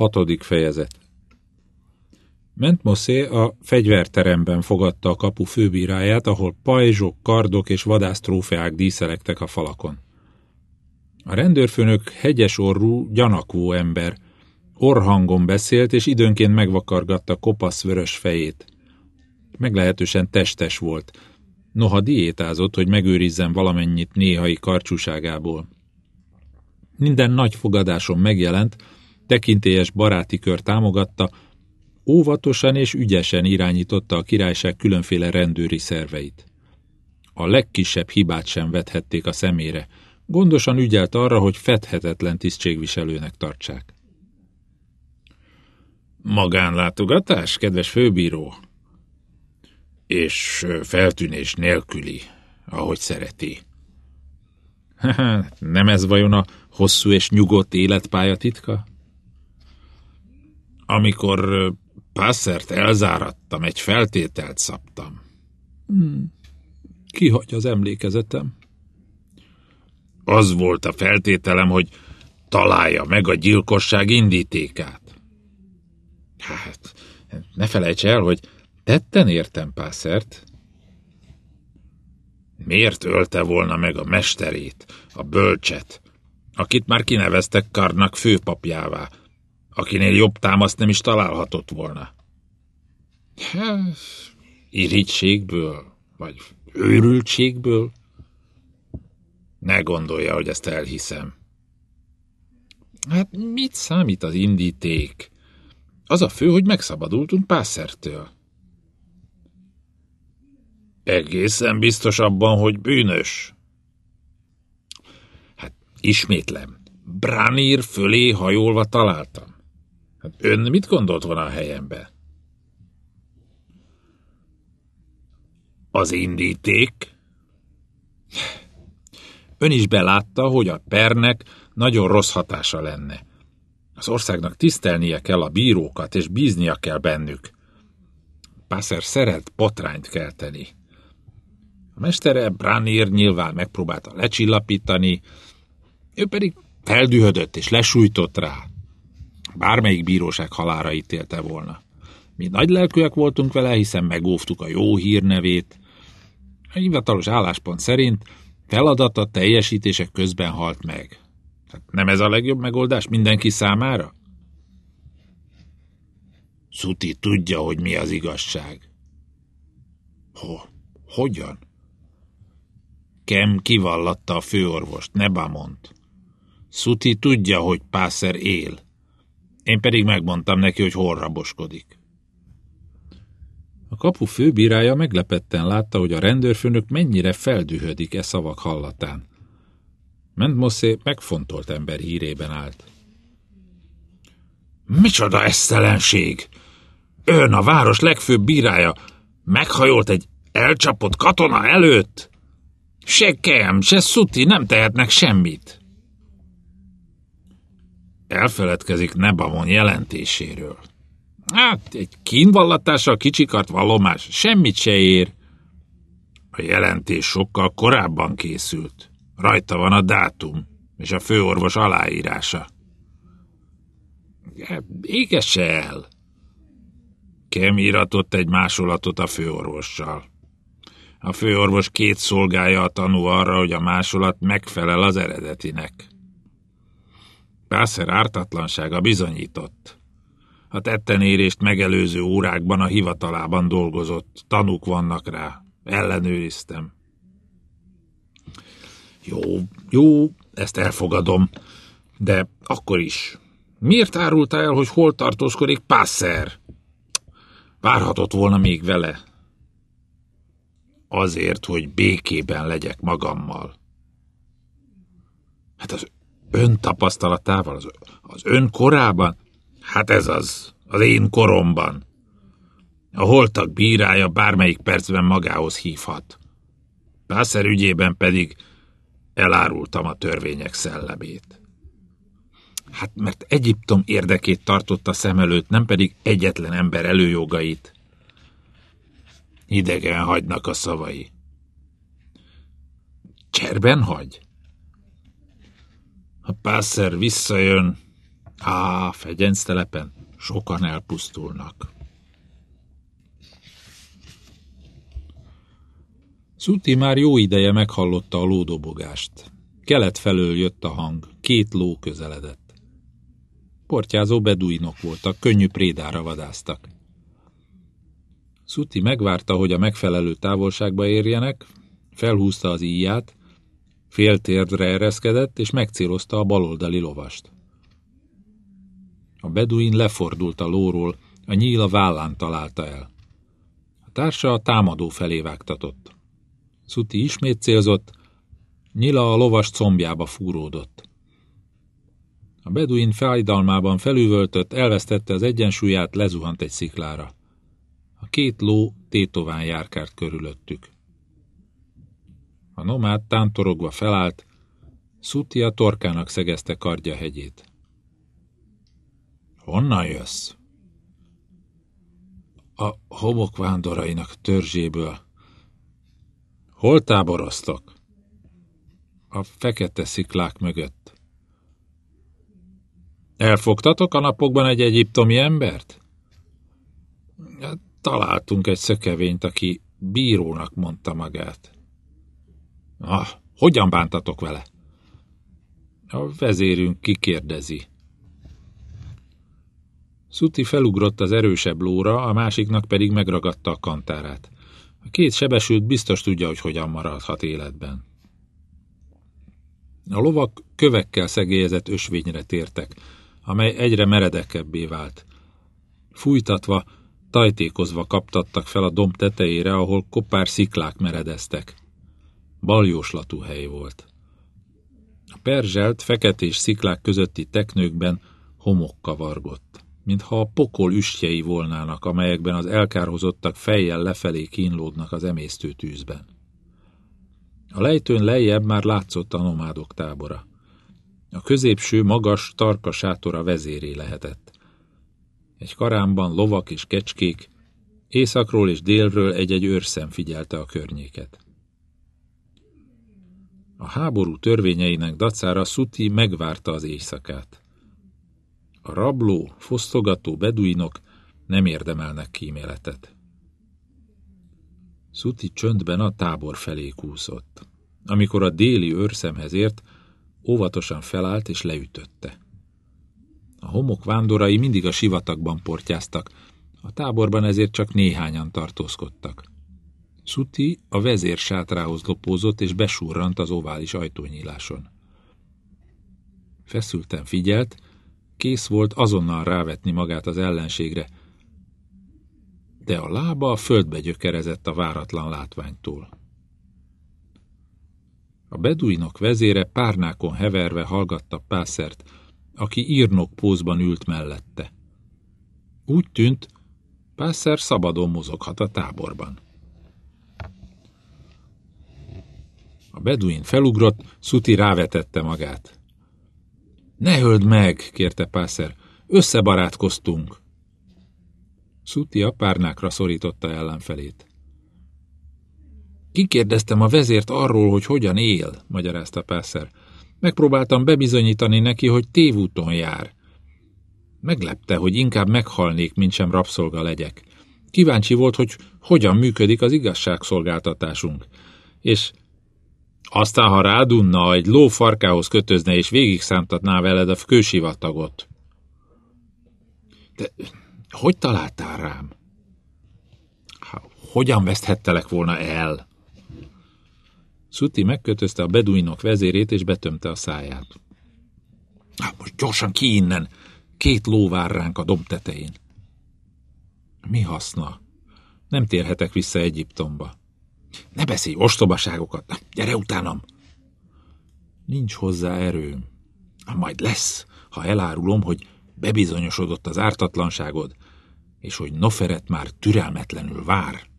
Hatodik fejezet Mentmoszé a fegyverteremben fogadta a kapu főbíráját, ahol pajzsok, kardok és vadásztrófeák díszelektek a falakon. A rendőrfőnök hegyes orrú, gyanakvó ember, orhangon beszélt, és időnként megvakargatta kopasz vörös fejét. Meglehetősen testes volt, noha diétázott, hogy megőrizzen valamennyit néhai karcsúságából. Minden nagy fogadáson megjelent, tekintélyes baráti kör támogatta, óvatosan és ügyesen irányította a királyság különféle rendőri szerveit. A legkisebb hibát sem vethették a szemére, gondosan ügyelt arra, hogy fedhetetlen tisztségviselőnek tartsák. Magánlátogatás, kedves főbíró? És feltűnés nélküli, ahogy szereti. Nem ez vajon a hosszú és nyugodt életpálya titka? Amikor Pászert elzárattam, egy feltételt szabtam. Hmm. Kihagy az emlékezetem. Az volt a feltételem, hogy találja meg a gyilkosság indítékát. Hát, ne felejts el, hogy tetten értem Pászert. Miért ölte volna meg a mesterét, a bölcset, akit már kineveztek Karnak főpapjává, akinél jobb támaszt nem is találhatott volna. Irítségből, vagy őrültségből? Ne gondolja, hogy ezt elhiszem. Hát mit számít az indíték? Az a fő, hogy megszabadultunk Pásszertől. Egészen biztos abban, hogy bűnös. Hát ismétlem, Branir fölé hajolva találtam. Hát ön mit gondolt volna a helyembe? Az indíték? Ön is belátta, hogy a pernek nagyon rossz hatása lenne. Az országnak tisztelnie kell a bírókat, és bíznia kell bennük. Pászer szeret potrányt kelteni. A mestere Branir nyilván megpróbálta lecsillapítani, ő pedig feldühödött és lesújtott rá. Bármelyik bíróság halára ítélte volna. Mi nagy lelkűek voltunk vele, hiszen megóvtuk a jó hírnevét. A hivatalos álláspont szerint feladata teljesítések közben halt meg. Tehát nem ez a legjobb megoldás mindenki számára? Szuti tudja, hogy mi az igazság. Ho, hogyan? Kem kivallatta a főorvost, Nebamont. Szuti tudja, hogy Pászer él. Én pedig megmondtam neki, hogy hol raboskodik. A kapu főbírája meglepetten látta, hogy a rendőrfőnök mennyire feldühödik e szavak hallatán. Mentmoszé megfontolt ember hírében állt. Micsoda esztelenség! Ön a város legfőbb bírája meghajolt egy elcsapott katona előtt? Se Kem, se Szuti nem tehetnek semmit elfeledkezik Nebamon jelentéséről. Hát, egy kínvallatással kicsikart valomás semmit se ér. A jelentés sokkal korábban készült. Rajta van a dátum és a főorvos aláírása. Égesse el! Kem íratott egy másolatot a főorvossal. A főorvos két szolgálja a tanú arra, hogy a másolat megfelel az eredetinek. Pászer ártatlansága bizonyított. A tettenérést megelőző órákban a hivatalában dolgozott, tanúk vannak rá. Ellenőriztem. Jó, jó, ezt elfogadom, de akkor is. Miért árulta el, hogy hol tartózkodik Pászer? Várhatott volna még vele. Azért, hogy békében legyek magammal. Hát az Ön tapasztalatával, az, az ön korában? Hát ez az, az én koromban. A holtak bírája bármelyik percben magához hívhat. Pászer ügyében pedig elárultam a törvények szellemét. Hát mert Egyiptom érdekét tartotta szem előtt, nem pedig egyetlen ember előjogait. Idegen hagynak a szavai. Cserben hagy? Ha Pászer visszajön, Á, telepen sokan elpusztulnak. Szuti már jó ideje meghallotta a lódobogást. Kelet felől jött a hang, két ló közeledett. Portyázó beduinok voltak, könnyű prédára vadáztak. Szuti megvárta, hogy a megfelelő távolságba érjenek, felhúzta az íját, fél térdre ereszkedett, és megcélozta a baloldali lovast. A beduin lefordult a lóról, a nyíl a vállán találta el. A társa a támadó felé vágtatott. Szuti ismét célzott, nyila a lovas combjába fúródott. A beduin fájdalmában felüvöltött, elvesztette az egyensúlyát, lezuhant egy sziklára. A két ló tétován járkárt körülöttük. A nomád tántorogva felállt, Szuti a torkának szegezte kardja hegyét. Honnan jössz? A homok vándorainak törzséből. Hol táboroztok? A fekete sziklák mögött. Elfogtatok a napokban egy egyiptomi embert? Találtunk egy szökevényt, aki bírónak mondta magát. Ah, hogyan bántatok vele? A vezérünk kikérdezi. Szuti felugrott az erősebb lóra, a másiknak pedig megragadta a kantárát. A két sebesült biztos tudja, hogy hogyan maradhat életben. A lovak kövekkel szegélyezett ösvényre tértek, amely egyre meredekebbé vált. Fújtatva, tajtékozva kaptattak fel a domb tetejére, ahol kopár sziklák meredeztek. Baljóslatú hely volt. A perzselt, feketés sziklák közötti teknőkben homok kavargott mintha a pokol üstjei volnának, amelyekben az elkárhozottak fejjel lefelé kínlódnak az emésztő tűzben. A lejtőn lejjebb már látszott a nomádok tábora. A középső, magas, tarka sátora vezéré lehetett. Egy karámban lovak és kecskék, északról és délről egy-egy őrszem figyelte a környéket. A háború törvényeinek dacára Szuti megvárta az éjszakát. A rabló, fosztogató beduinok nem érdemelnek kíméletet. Szuti csöndben a tábor felé kúszott. Amikor a déli őrszemhez ért, óvatosan felállt és leütötte. A homok vándorai mindig a sivatagban portyáztak, a táborban ezért csak néhányan tartózkodtak. Szuti a vezér sátrához lopózott és besurrant az ovális ajtónyíláson. Feszülten figyelt, Kész volt azonnal rávetni magát az ellenségre, de a lába a földbe gyökerezett a váratlan látványtól. A beduinok vezére párnákon heverve hallgatta Pászert, aki írnok pózban ült mellette. Úgy tűnt, Pászer szabadon mozoghat a táborban. A beduin felugrott, Szuti rávetette magát. Ne höld meg, kérte Pászer, összebarátkoztunk. Szuti a párnákra szorította ellenfelét. Kikérdeztem a vezért arról, hogy hogyan él, magyarázta Pászer. Megpróbáltam bebizonyítani neki, hogy tévúton jár. Meglepte, hogy inkább meghalnék, mint sem rabszolga legyek. Kíváncsi volt, hogy hogyan működik az igazságszolgáltatásunk, és aztán, ha rádunna, egy ló farkához kötözne, és végig számtatná veled a kősivatagot. De hogy találtál rám? Hogyan veszthettelek volna el? Szuti megkötözte a beduinok vezérét, és betömte a száját. Há, most gyorsan ki innen! Két ló vár ránk a domb tetején. Mi haszna? Nem térhetek vissza Egyiptomba. Ne beszélj ostobaságokat, gyere utánam! Nincs hozzá erőm. Majd lesz, ha elárulom, hogy bebizonyosodott az ártatlanságod, és hogy Noferet már türelmetlenül vár.